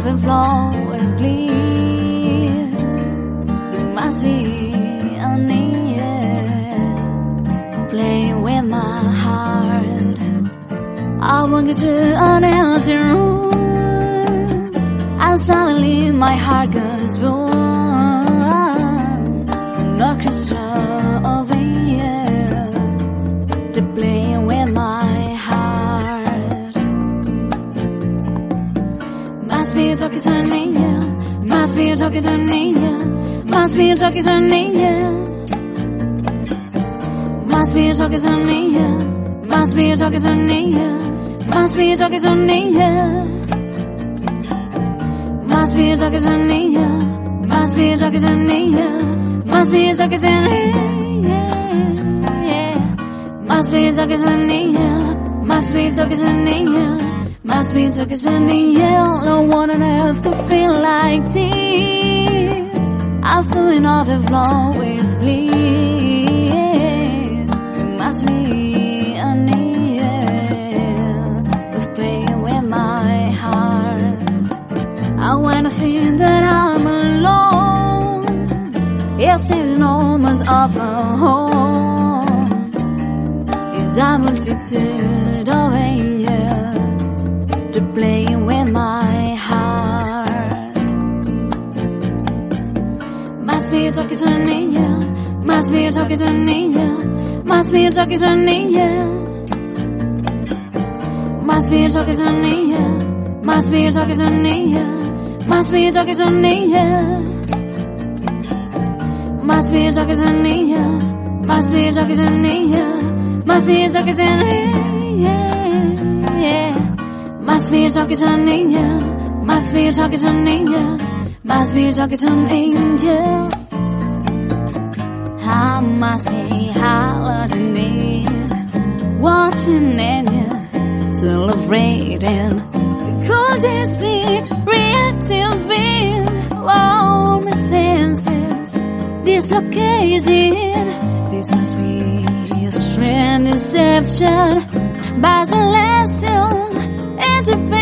ebb and flow and please, you must be an angel playing with my heart. I won't get to an empty room, and suddenly my heart goes boom. Be talking to an angel. Must be talking to an angel. Must be talking to an angel. Must be talking to an angel. Must be talking to an angel. Must be talking to an angel. Must be talking to an angel. Must be talking to an angel. Must be talking to an angel. Must be talking to an angel. Must be an angel. No one on earth could feel like this. I'm feeling overflow with bliss. It must be an angel who's playing with my heart. I wanna feel that I'm alone. Yes, it's enormous of a home. Is a multitude of angels playing with my heart. Must be talking to niña, must be talking to niña, must be talking to niña. Must be talking to niña, must be talking to niña, must be talking to niña. Must be talking to niña, must be talking to niña, must be niña. Must be talking to an angel. Must be a talking to an angel. Must be talking to an angel. I must be holiday. Watching and celebrating. Could this be reactivate all my senses? Dislocating. This must be a strange deception. By the lesson, to be.